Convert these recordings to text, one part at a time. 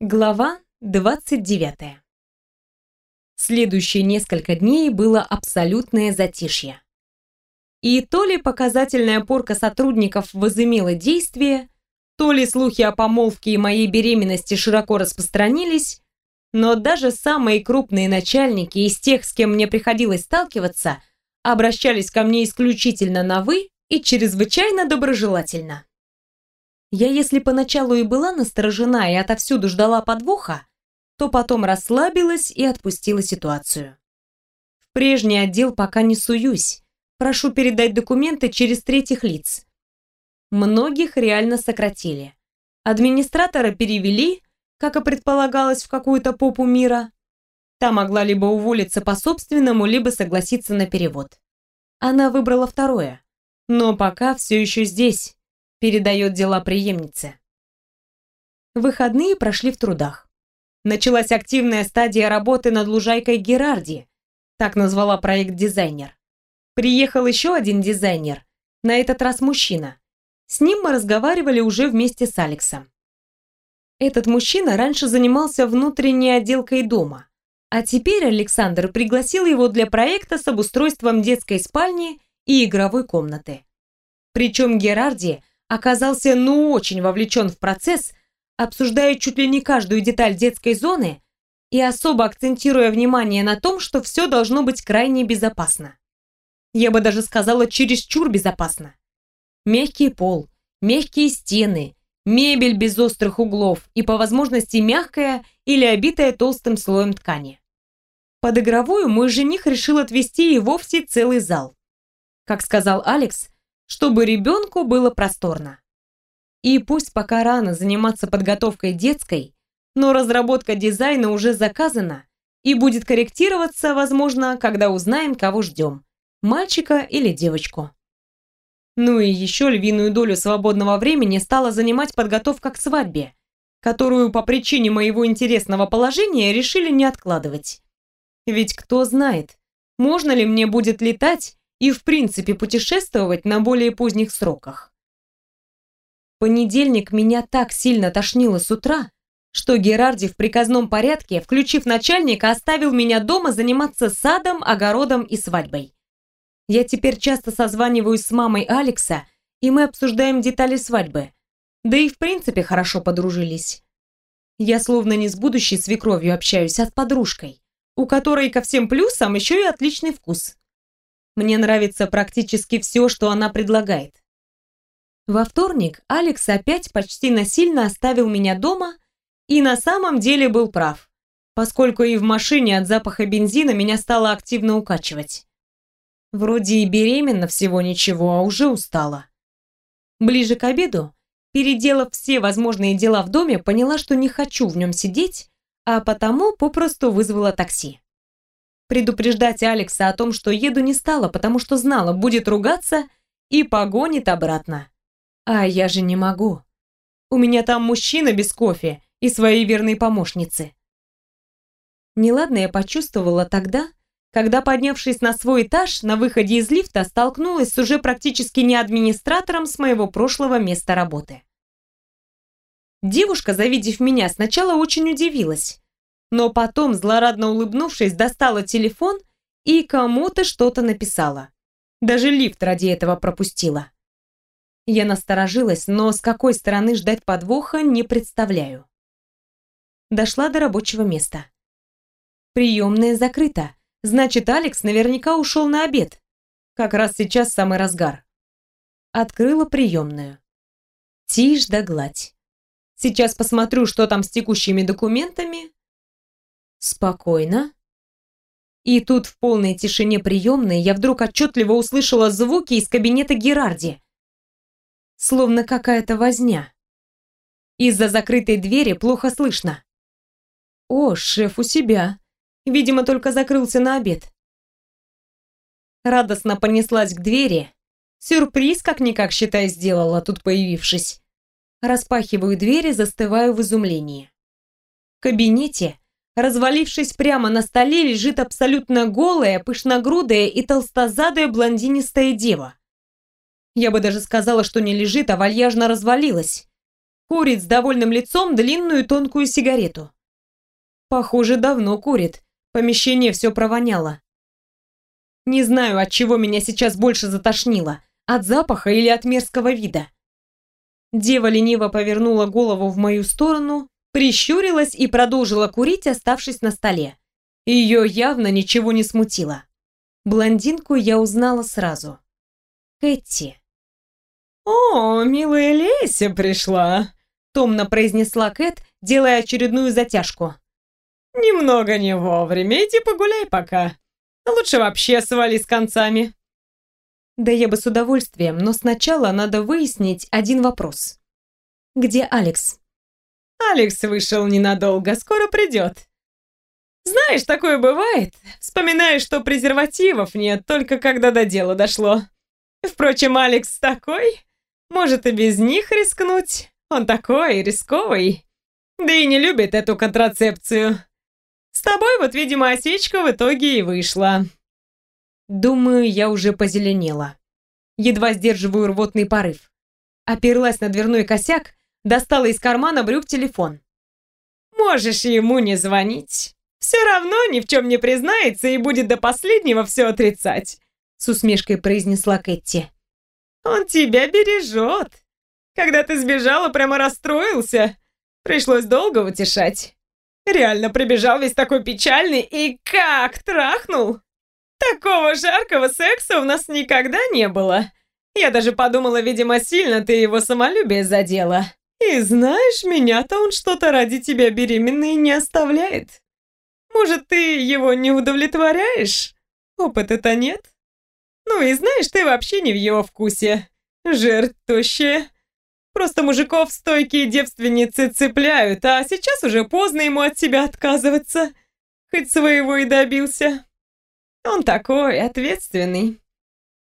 Глава 29. Следующие несколько дней было абсолютное затишье. И то ли показательная порка сотрудников возымела действие, то ли слухи о помолвке и моей беременности широко распространились, но даже самые крупные начальники из тех, с кем мне приходилось сталкиваться, обращались ко мне исключительно на «вы» и чрезвычайно доброжелательно. Я если поначалу и была насторожена и отовсюду ждала подвоха, то потом расслабилась и отпустила ситуацию. В прежний отдел пока не суюсь. Прошу передать документы через третьих лиц. Многих реально сократили. Администратора перевели, как и предполагалось, в какую-то попу мира. Та могла либо уволиться по собственному, либо согласиться на перевод. Она выбрала второе. Но пока все еще здесь, передает дела преемнице. Выходные прошли в трудах. Началась активная стадия работы над лужайкой Герарди, так назвала проект дизайнер. Приехал еще один дизайнер, на этот раз мужчина. С ним мы разговаривали уже вместе с Алексом. Этот мужчина раньше занимался внутренней отделкой дома, а теперь Александр пригласил его для проекта с обустройством детской спальни и игровой комнаты. Причем Герарди оказался ну очень вовлечен в процесс, обсуждая чуть ли не каждую деталь детской зоны и особо акцентируя внимание на том, что все должно быть крайне безопасно. Я бы даже сказала, чересчур безопасно. Мягкий пол, мягкие стены, мебель без острых углов и по возможности мягкая или обитая толстым слоем ткани. Под игровую мой жених решил отвести и вовсе целый зал. Как сказал Алекс, чтобы ребенку было просторно. И пусть пока рано заниматься подготовкой детской, но разработка дизайна уже заказана и будет корректироваться, возможно, когда узнаем, кого ждем – мальчика или девочку. Ну и еще львиную долю свободного времени стала занимать подготовка к свадьбе, которую по причине моего интересного положения решили не откладывать. Ведь кто знает, можно ли мне будет летать и в принципе путешествовать на более поздних сроках. понедельник меня так сильно тошнило с утра, что Герарди в приказном порядке, включив начальника, оставил меня дома заниматься садом, огородом и свадьбой. Я теперь часто созваниваюсь с мамой Алекса, и мы обсуждаем детали свадьбы. Да и в принципе хорошо подружились. Я словно не с будущей свекровью общаюсь, а с подружкой, у которой ко всем плюсам еще и отличный вкус. Мне нравится практически все, что она предлагает. Во вторник Алекс опять почти насильно оставил меня дома и на самом деле был прав, поскольку и в машине от запаха бензина меня стало активно укачивать. Вроде и беременна всего ничего, а уже устала. Ближе к обеду, переделав все возможные дела в доме, поняла, что не хочу в нем сидеть, а потому попросту вызвала такси. Предупреждать Алекса о том, что еду не стала, потому что знала, будет ругаться и погонит обратно. А я же не могу. У меня там мужчина без кофе и свои верные помощницы. Неладно я почувствовала тогда, когда, поднявшись на свой этаж, на выходе из лифта столкнулась с уже практически не администратором с моего прошлого места работы. Девушка, завидев меня, сначала очень удивилась, но потом, злорадно улыбнувшись, достала телефон и кому-то что-то написала. Даже лифт ради этого пропустила. Я насторожилась, но с какой стороны ждать подвоха не представляю. Дошла до рабочего места. Приемная закрыта. Значит, Алекс наверняка ушел на обед. Как раз сейчас самый разгар. Открыла приемную. Тишь да гладь. Сейчас посмотрю, что там с текущими документами, Спокойно. И тут в полной тишине приемной я вдруг отчетливо услышала звуки из кабинета Герарди. Словно какая-то возня. Из-за закрытой двери плохо слышно. О, шеф у себя. Видимо, только закрылся на обед. Радостно понеслась к двери. Сюрприз, как-никак, считай, сделала, тут появившись. Распахиваю двери, застываю в изумлении. В кабинете Развалившись прямо на столе, лежит абсолютно голая, пышногрудая и толстозадая блондинистая дева. Я бы даже сказала, что не лежит, а вальяжно развалилась. курит с довольным лицом длинную тонкую сигарету. Похоже, давно курит. Помещение все провоняло. Не знаю, от чего меня сейчас больше затошнило, от запаха или от мерзкого вида. Дева лениво повернула голову в мою сторону, прищурилась и продолжила курить, оставшись на столе. Ее явно ничего не смутило. Блондинку я узнала сразу. Кэти. «О, милая Леся пришла!» томно произнесла Кэт, делая очередную затяжку. «Немного не вовремя, иди погуляй пока. Лучше вообще свали с концами». Да я бы с удовольствием, но сначала надо выяснить один вопрос. Где Алекс? Алекс вышел ненадолго, скоро придет. Знаешь, такое бывает. Вспоминаешь, что презервативов нет, только когда до дела дошло. Впрочем, Алекс такой, может и без них рискнуть. Он такой рисковый. Да и не любит эту контрацепцию. С тобой вот, видимо, осечка в итоге и вышла. Думаю, я уже позеленела. Едва сдерживаю рвотный порыв. Оперлась на дверной косяк, достала из кармана брюк телефон. Можешь ему не звонить. Все равно ни в чем не признается и будет до последнего все отрицать, с усмешкой произнесла Кэти. Он тебя бережет. Когда ты сбежала, прямо расстроился. Пришлось долго утешать. Реально прибежал весь такой печальный и как трахнул. Такого жаркого секса у нас никогда не было. Я даже подумала, видимо, сильно ты его самолюбие задела. И знаешь, меня-то он что-то ради тебя беременной не оставляет. Может, ты его не удовлетворяешь? Опыта-то нет. Ну и знаешь, ты вообще не в его вкусе. Жертв тощая. Просто мужиков стойкие девственницы цепляют, а сейчас уже поздно ему от тебя отказываться. Хоть своего и добился. Он такой ответственный.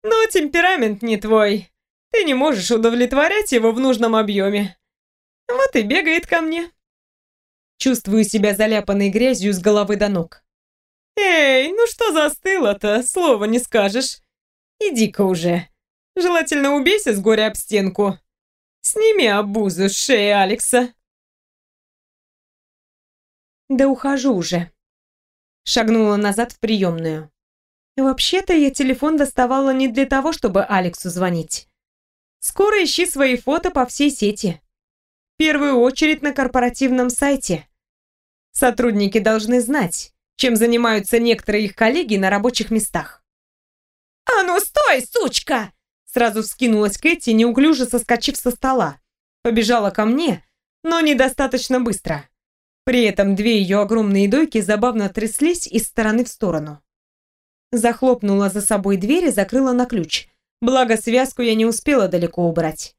Но темперамент не твой. Ты не можешь удовлетворять его в нужном объеме. Вот и бегает ко мне. Чувствую себя заляпанной грязью с головы до ног. Эй, ну что застыло-то, слова не скажешь. Иди-ка уже. Желательно убейся с горя об стенку. Сними обузу с шеи Алекса. Да ухожу уже. Шагнула назад в приемную. Вообще-то я телефон доставала не для того, чтобы Алексу звонить. Скоро ищи свои фото по всей сети. Первую очередь на корпоративном сайте. Сотрудники должны знать, чем занимаются некоторые их коллеги на рабочих местах. «А ну стой, сучка!» Сразу вскинулась Кэти, неуклюже соскочив со стола. Побежала ко мне, но недостаточно быстро. При этом две ее огромные дойки забавно тряслись из стороны в сторону. Захлопнула за собой дверь и закрыла на ключ. Благо, связку я не успела далеко убрать.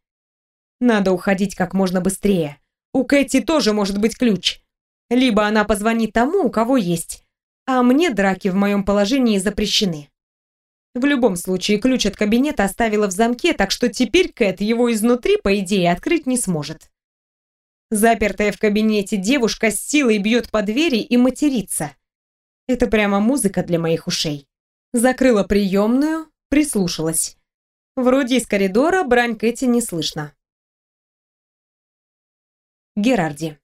Надо уходить как можно быстрее. У Кэти тоже может быть ключ. Либо она позвонит тому, у кого есть, а мне драки в моем положении запрещены. В любом случае, ключ от кабинета оставила в замке, так что теперь Кэт его изнутри, по идее, открыть не сможет. Запертая в кабинете девушка с силой бьет по двери и матерится. Это прямо музыка для моих ушей. Закрыла приемную, прислушалась. Вроде из коридора брань Кэти не слышно. Герарди.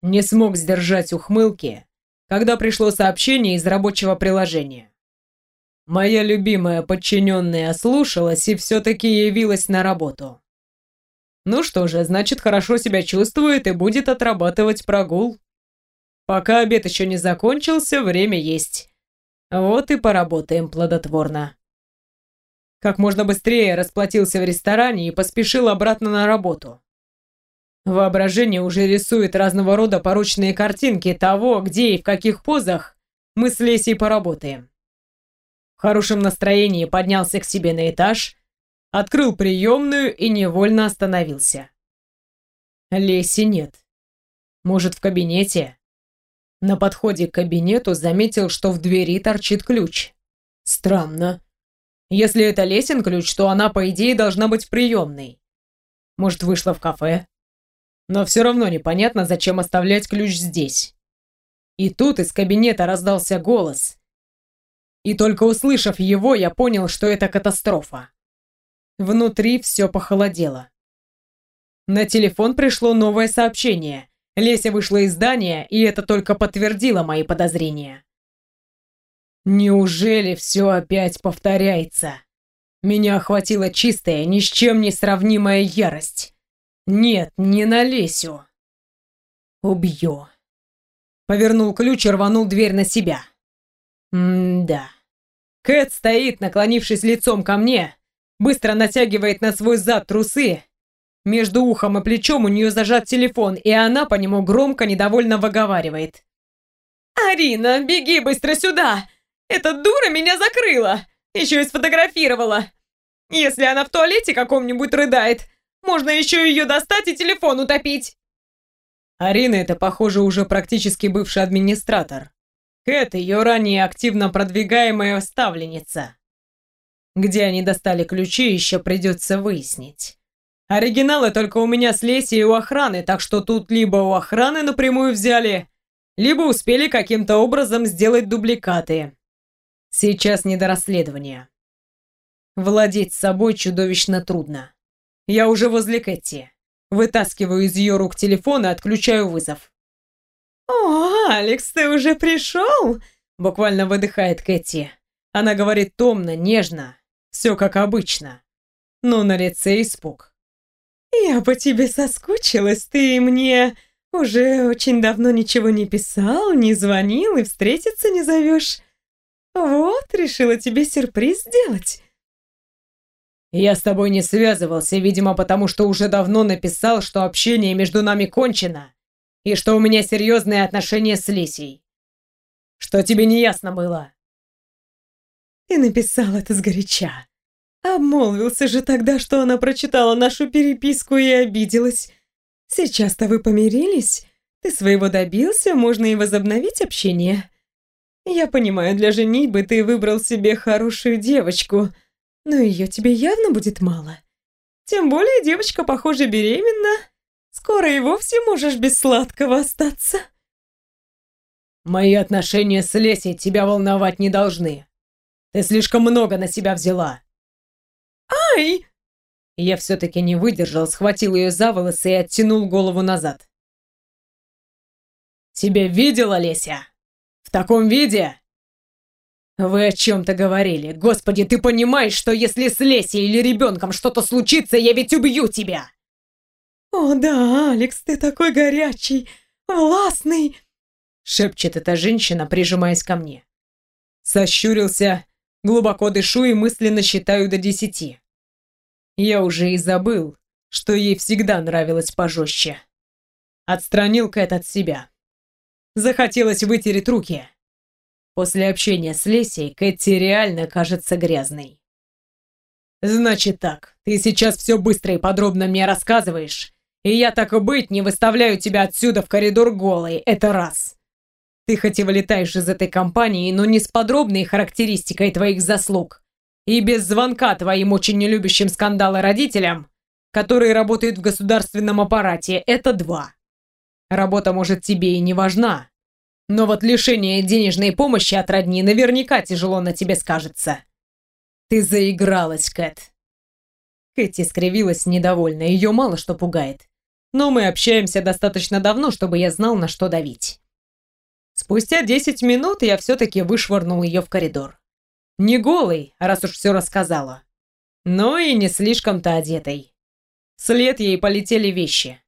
Не смог сдержать ухмылки, когда пришло сообщение из рабочего приложения. Моя любимая подчиненная ослушалась и все-таки явилась на работу. Ну что же, значит, хорошо себя чувствует и будет отрабатывать прогул. Пока обед еще не закончился, время есть. Вот и поработаем плодотворно. Как можно быстрее расплатился в ресторане и поспешил обратно на работу. Воображение уже рисует разного рода порочные картинки того, где и в каких позах мы с Лесей поработаем в хорошем настроении поднялся к себе на этаж, открыл приемную и невольно остановился. Леси нет. Может, в кабинете? На подходе к кабинету заметил, что в двери торчит ключ. Странно. Если это Лесин ключ, то она, по идее, должна быть в приемной. Может, вышла в кафе? Но все равно непонятно, зачем оставлять ключ здесь. И тут из кабинета раздался голос, и только услышав его, я понял, что это катастрофа. Внутри все похолодело. На телефон пришло новое сообщение. Леся вышла из здания, и это только подтвердило мои подозрения. Неужели все опять повторяется? Меня охватила чистая, ни с чем не сравнимая ярость. Нет, не на Лесю. Убью. Повернул ключ и рванул дверь на себя. М-да. Кэт стоит, наклонившись лицом ко мне, быстро натягивает на свой зад трусы. Между ухом и плечом у нее зажат телефон, и она по нему громко, недовольно выговаривает. «Арина, беги быстро сюда! Эта дура меня закрыла! Еще и сфотографировала! Если она в туалете каком-нибудь рыдает, можно еще ее достать и телефон утопить!» Арина это, похоже, уже практически бывший администратор. Кэт ее ранее активно продвигаемая ставленница. Где они достали ключи, еще придется выяснить. Оригиналы только у меня с Лесей и у охраны, так что тут либо у охраны напрямую взяли, либо успели каким-то образом сделать дубликаты. Сейчас не до расследования. Владеть собой чудовищно трудно. Я уже возле Кэти. Вытаскиваю из ее рук телефон и отключаю вызов. «О, Алекс, ты уже пришел?» Буквально выдыхает Кэти. Она говорит томно, нежно. Все как обычно. Но на лице испуг. «Я по тебе соскучилась. Ты мне уже очень давно ничего не писал, не звонил и встретиться не зовешь. Вот, решила тебе сюрприз сделать». Я с тобой не связывался, видимо, потому что уже давно написал, что общение между нами кончено, и что у меня серьезные отношения с Лисей. Что тебе не ясно было? Ты написал это сгоряча. Обмолвился же тогда, что она прочитала нашу переписку и обиделась. Сейчас-то вы помирились, ты своего добился, можно и возобновить общение. Я понимаю, для женитьбы ты выбрал себе хорошую девочку — но ее тебе явно будет мало. Тем более девочка, похоже, беременна. Скоро и вовсе можешь без сладкого остаться. Мои отношения с Лесей тебя волновать не должны. Ты слишком много на себя взяла. Ай! Я все-таки не выдержал, схватил ее за волосы и оттянул голову назад. Тебя видела, Леся? В таком виде? «Вы о чем-то говорили. Господи, ты понимаешь, что если с Лесей или ребенком что-то случится, я ведь убью тебя!» «О да, Алекс, ты такой горячий, властный!» Шепчет эта женщина, прижимаясь ко мне. Сощурился, глубоко дышу и мысленно считаю до десяти. Я уже и забыл, что ей всегда нравилось пожестче. Отстранил Кэт от себя. Захотелось вытереть руки. После общения с Лесей Кэти реально кажется грязной. «Значит так, ты сейчас все быстро и подробно мне рассказываешь, и я так и быть не выставляю тебя отсюда в коридор голой, это раз. Ты хоть и вылетаешь из этой компании, но не с подробной характеристикой твоих заслуг, и без звонка твоим очень нелюбящим скандалы родителям, которые работают в государственном аппарате, это два. Работа, может, тебе и не важна, но вот лишение денежной помощи от родни наверняка тяжело на тебе скажется. Ты заигралась, Кэт. Кэти скривилась недовольно, ее мало что пугает. Но мы общаемся достаточно давно, чтобы я знал, на что давить. Спустя 10 минут я все-таки вышвырнул ее в коридор. Не голый, раз уж все рассказала. Но и не слишком-то одетой. Вслед ей полетели вещи.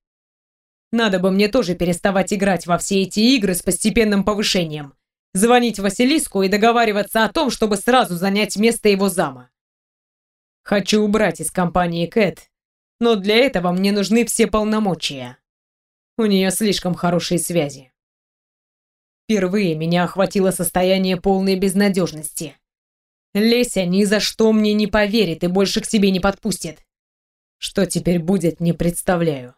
Надо бы мне тоже переставать играть во все эти игры с постепенным повышением. Звонить Василиску и договариваться о том, чтобы сразу занять место его зама. Хочу убрать из компании Кэт, но для этого мне нужны все полномочия. У нее слишком хорошие связи. Впервые меня охватило состояние полной безнадежности. Леся ни за что мне не поверит и больше к себе не подпустит. Что теперь будет, не представляю.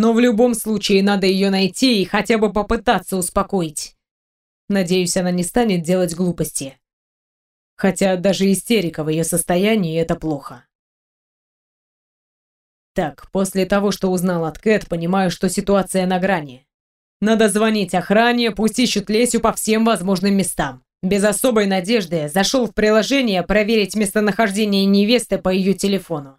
Но в любом случае надо ее найти и хотя бы попытаться успокоить. Надеюсь, она не станет делать глупости. Хотя даже истерика в ее состоянии – это плохо. Так, после того, что узнал от Кэт, понимаю, что ситуация на грани. Надо звонить охране, пусть ищут Лесю по всем возможным местам. Без особой надежды зашел в приложение проверить местонахождение невесты по ее телефону.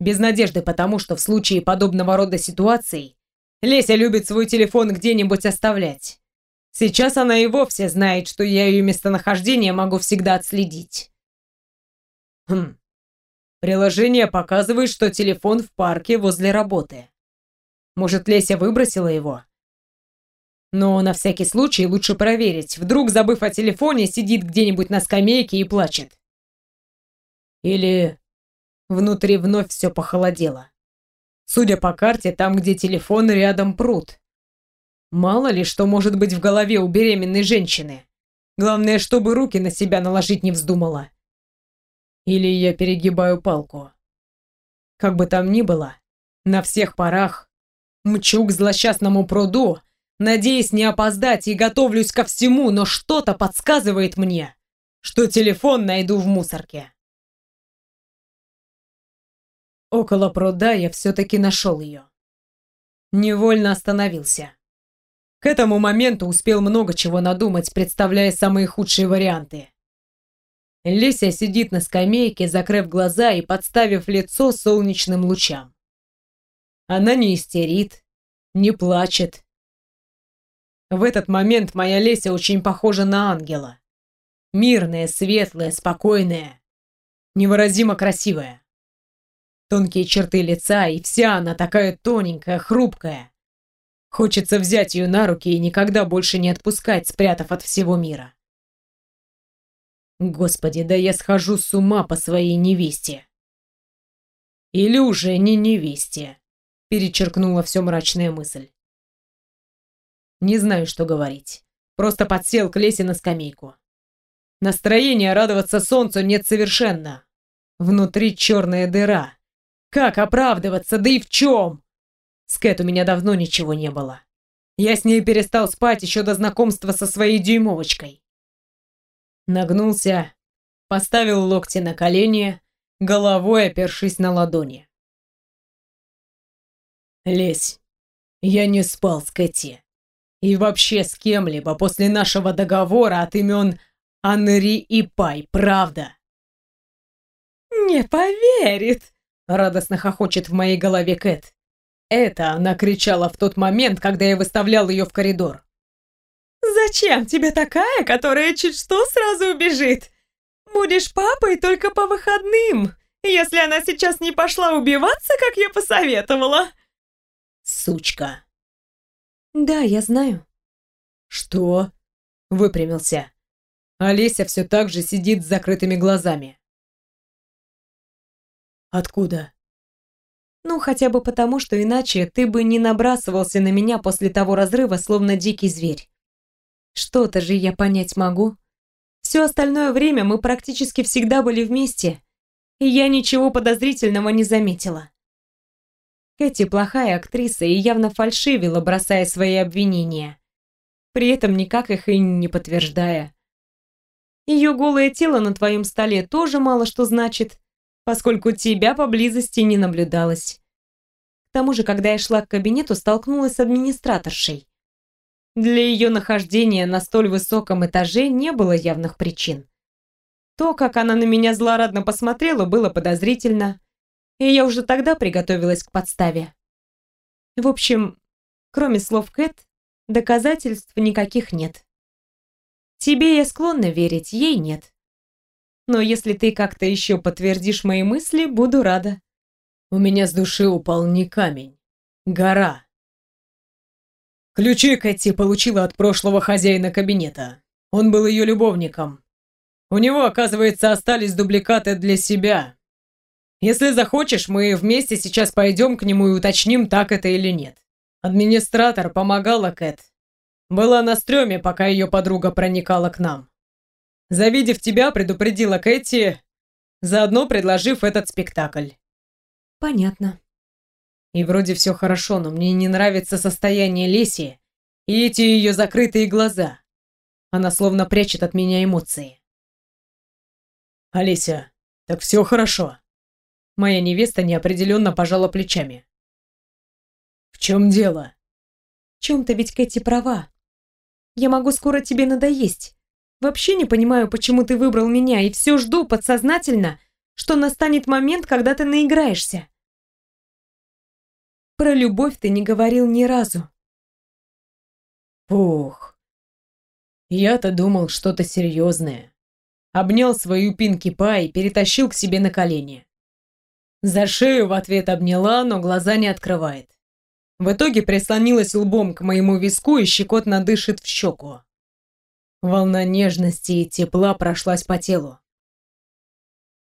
Без надежды, потому что в случае подобного рода ситуаций Леся любит свой телефон где-нибудь оставлять. Сейчас она и вовсе знает, что я ее местонахождение могу всегда отследить. Хм. Приложение показывает, что телефон в парке возле работы. Может, Леся выбросила его? Но на всякий случай лучше проверить. Вдруг, забыв о телефоне, сидит где-нибудь на скамейке и плачет. Или внутри вновь все похолодело. Судя по карте, там, где телефон, рядом пруд. Мало ли, что может быть в голове у беременной женщины. Главное, чтобы руки на себя наложить не вздумала. Или я перегибаю палку. Как бы там ни было, на всех парах мчу к злосчастному пруду, надеясь не опоздать и готовлюсь ко всему, но что-то подсказывает мне, что телефон найду в мусорке. Около пруда я все-таки нашел ее. Невольно остановился. К этому моменту успел много чего надумать, представляя самые худшие варианты. Леся сидит на скамейке, закрыв глаза и подставив лицо солнечным лучам. Она не истерит, не плачет, в этот момент моя Леся очень похожа на ангела. Мирная, светлая, спокойная, невыразимо красивая. Тонкие черты лица, и вся она такая тоненькая, хрупкая. Хочется взять ее на руки и никогда больше не отпускать, спрятав от всего мира. Господи, да я схожу с ума по своей невесте. Или уже не невесте, перечеркнула все мрачная мысль. Не знаю, что говорить. Просто подсел к Лесе на скамейку. Настроения радоваться солнцу нет совершенно. Внутри черная дыра. Как оправдываться, да и в чем? С Кэт у меня давно ничего не было. Я с ней перестал спать еще до знакомства со своей дюймовочкой. Нагнулся, поставил локти на колени, головой опершись на ладони. «Лесь, я не спал с Кэти. И вообще с кем-либо после нашего договора от имен Анри и Пай, правда? «Не поверит!» — радостно хохочет в моей голове Кэт. Это она кричала в тот момент, когда я выставлял ее в коридор. «Зачем тебе такая, которая чуть что сразу убежит? Будешь папой только по выходным, если она сейчас не пошла убиваться, как я посоветовала». «Сучка!» «Да, я знаю». «Что?» — выпрямился. Олеся все так же сидит с закрытыми глазами. «Откуда?» «Ну, хотя бы потому, что иначе ты бы не набрасывался на меня после того разрыва, словно дикий зверь. Что-то же я понять могу. Все остальное время мы практически всегда были вместе, и я ничего подозрительного не заметила. Кэти плохая актриса и явно фальшивила, бросая свои обвинения, при этом никак их и не подтверждая. Ее голое тело на твоем столе тоже мало что значит, поскольку тебя поблизости не наблюдалось. К тому же, когда я шла к кабинету, столкнулась с администраторшей. Для ее нахождения на столь высоком этаже не было явных причин. То, как она на меня злорадно посмотрела, было подозрительно и я уже тогда приготовилась к подставе. В общем, кроме слов Кэт, доказательств никаких нет. Тебе я склонна верить, ей нет. Но если ты как-то еще подтвердишь мои мысли, буду рада. У меня с души упал не камень, гора. Ключи Кэти получила от прошлого хозяина кабинета. Он был ее любовником. У него, оказывается, остались дубликаты для себя, если захочешь, мы вместе сейчас пойдем к нему и уточним, так это или нет. Администратор помогала Кэт. Была на стреме, пока ее подруга проникала к нам. Завидев тебя, предупредила Кэти, заодно предложив этот спектакль. Понятно. И вроде все хорошо, но мне не нравится состояние Леси и эти ее закрытые глаза. Она словно прячет от меня эмоции. Олеся, так все хорошо. Моя невеста неопределенно пожала плечами. «В чем дело?» «В чем-то ведь Кэти права. Я могу скоро тебе надоесть. Вообще не понимаю, почему ты выбрал меня, и все жду подсознательно, что настанет момент, когда ты наиграешься. Про любовь ты не говорил ни разу. Ух. Я-то думал что-то серьезное. Обнял свою Пинки Пай и перетащил к себе на колени. За шею в ответ обняла, но глаза не открывает. В итоге прислонилась лбом к моему виску и щекотно дышит в щеку. Волна нежности и тепла прошлась по телу.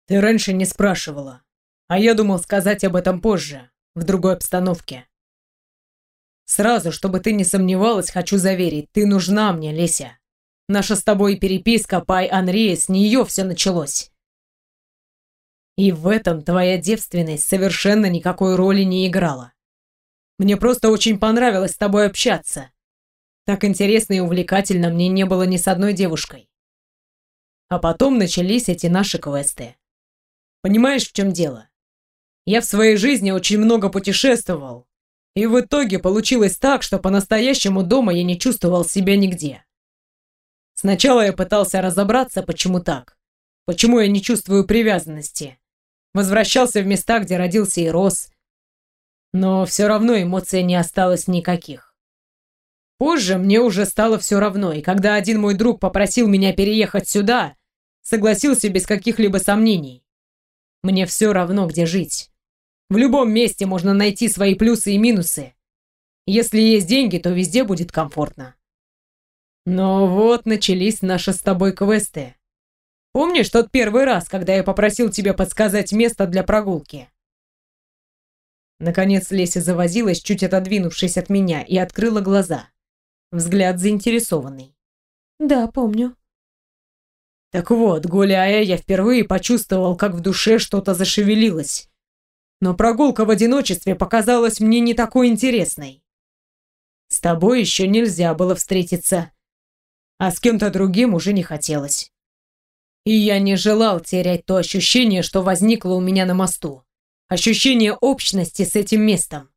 Ты раньше не спрашивала, а я думал сказать об этом позже, в другой обстановке. Сразу, чтобы ты не сомневалась, хочу заверить, ты нужна мне, Леся. Наша с тобой переписка Пай Анри, с нее все началось. И в этом твоя девственность совершенно никакой роли не играла. Мне просто очень понравилось с тобой общаться. Так интересно и увлекательно мне не было ни с одной девушкой. А потом начались эти наши квесты. Понимаешь, в чем дело? Я в своей жизни очень много путешествовал, и в итоге получилось так, что по-настоящему дома я не чувствовал себя нигде. Сначала я пытался разобраться, почему так. Почему я не чувствую привязанности. Возвращался в места, где родился и рос. Но все равно эмоций не осталось никаких. Позже мне уже стало все равно, и когда один мой друг попросил меня переехать сюда, согласился без каких-либо сомнений. Мне все равно, где жить. В любом месте можно найти свои плюсы и минусы. Если есть деньги, то везде будет комфортно. Но вот начались наши с тобой квесты. Помнишь тот первый раз, когда я попросил тебя подсказать место для прогулки? Наконец Леся завозилась, чуть отодвинувшись от меня, и открыла глаза. Взгляд заинтересованный. «Да, помню», так вот, гуляя, я впервые почувствовал, как в душе что-то зашевелилось. Но прогулка в одиночестве показалась мне не такой интересной. С тобой еще нельзя было встретиться, а с кем-то другим уже не хотелось. И я не желал терять то ощущение, что возникло у меня на мосту. Ощущение общности с этим местом.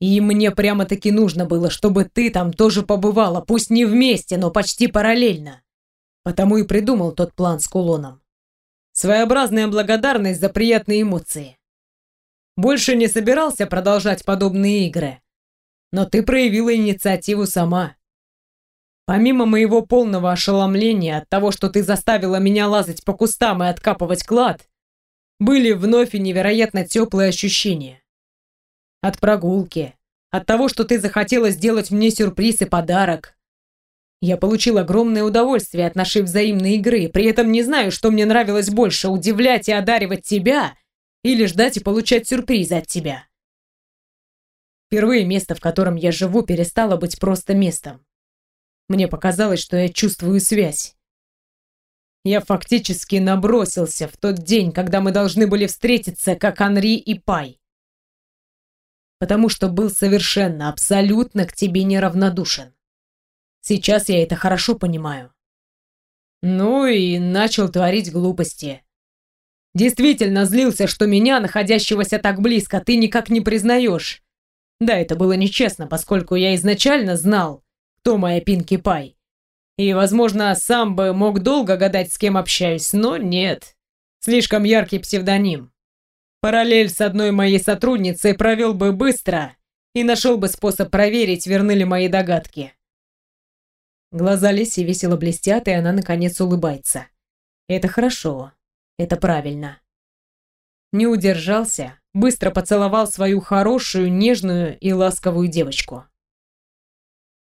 И мне прямо-таки нужно было, чтобы ты там тоже побывала, пусть не вместе, но почти параллельно. Потому и придумал тот план с кулоном. Своеобразная благодарность за приятные эмоции. Больше не собирался продолжать подобные игры. Но ты проявила инициативу сама. Помимо моего полного ошеломления от того, что ты заставила меня лазать по кустам и откапывать клад, были вновь и невероятно теплые ощущения. От прогулки, от того, что ты захотела сделать мне сюрприз и подарок, я получил огромное удовольствие от нашей взаимной игры, при этом не знаю, что мне нравилось больше, удивлять и одаривать тебя или ждать и получать сюрпризы от тебя. Впервые место, в котором я живу, перестало быть просто местом. Мне показалось, что я чувствую связь. Я фактически набросился в тот день, когда мы должны были встретиться, как Анри и Пай. Потому что был совершенно, абсолютно к тебе неравнодушен. Сейчас я это хорошо понимаю. Ну и начал творить глупости. Действительно злился, что меня, находящегося так близко, ты никак не признаешь. Да, это было нечестно, поскольку я изначально знал, кто моя Пинки Пай. И, возможно, сам бы мог долго гадать, с кем общаюсь, но нет. Слишком яркий псевдоним. Параллель с одной моей сотрудницей провел бы быстро и нашел бы способ проверить, верны ли мои догадки. Глаза Леси весело блестят, и она, наконец, улыбается. Это хорошо. Это правильно. Не удержался, быстро поцеловал свою хорошую, нежную и ласковую девочку.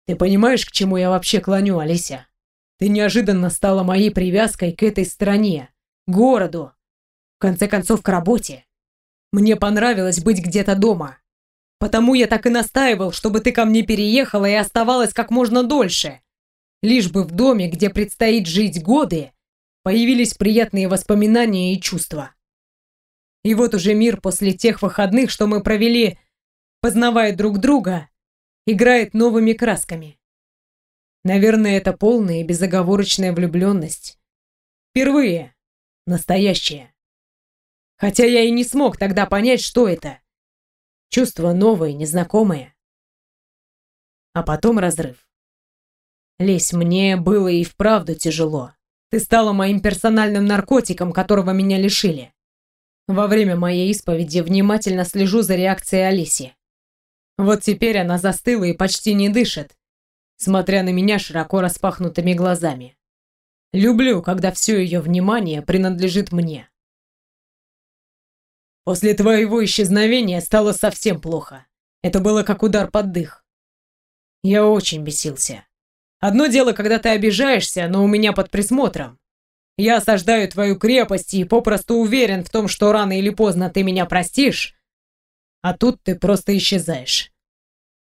Ты понимаешь, к чему я вообще клоню, Олеся? Ты неожиданно стала моей привязкой к этой стране, городу, в конце концов, к работе. Мне понравилось быть где-то дома. Потому я так и настаивал, чтобы ты ко мне переехала и оставалась как можно дольше лишь бы в доме, где предстоит жить годы, появились приятные воспоминания и чувства. И вот уже мир после тех выходных, что мы провели, познавая друг друга, играет новыми красками. Наверное, это полная безоговорочная влюбленность. Впервые. Настоящая. Хотя я и не смог тогда понять, что это. Чувство новое, незнакомое. А потом разрыв. Лесь, мне было и вправду тяжело. Ты стала моим персональным наркотиком, которого меня лишили. Во время моей исповеди внимательно слежу за реакцией Алиси. Вот теперь она застыла и почти не дышит, смотря на меня широко распахнутыми глазами. Люблю, когда все ее внимание принадлежит мне. После твоего исчезновения стало совсем плохо. Это было как удар под дых. Я очень бесился. Одно дело, когда ты обижаешься, но у меня под присмотром. Я осаждаю твою крепость и попросту уверен в том, что рано или поздно ты меня простишь, а тут ты просто исчезаешь.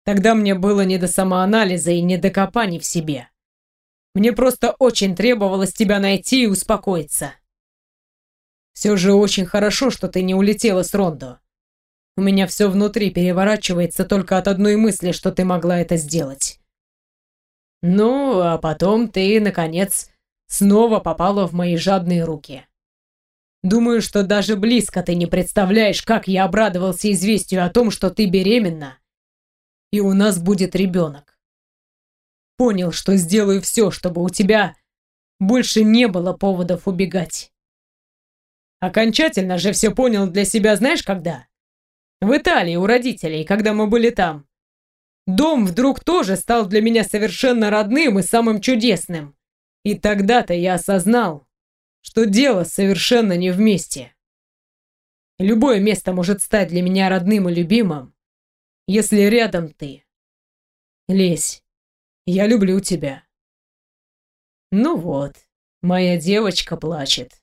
Тогда мне было не до самоанализа и не до копаний в себе. Мне просто очень требовалось тебя найти и успокоиться. Все же очень хорошо, что ты не улетела с Рондо. У меня все внутри переворачивается только от одной мысли, что ты могла это сделать. Ну, а потом ты, наконец, снова попала в мои жадные руки. Думаю, что даже близко ты не представляешь, как я обрадовался известию о том, что ты беременна, и у нас будет ребенок. Понял, что сделаю все, чтобы у тебя больше не было поводов убегать. Окончательно же все понял для себя знаешь когда? В Италии у родителей, когда мы были там. Дом вдруг тоже стал для меня совершенно родным и самым чудесным. И тогда-то я осознал, что дело совершенно не вместе. Любое место может стать для меня родным и любимым, если рядом ты. Лесь, я люблю тебя. Ну вот, моя девочка плачет.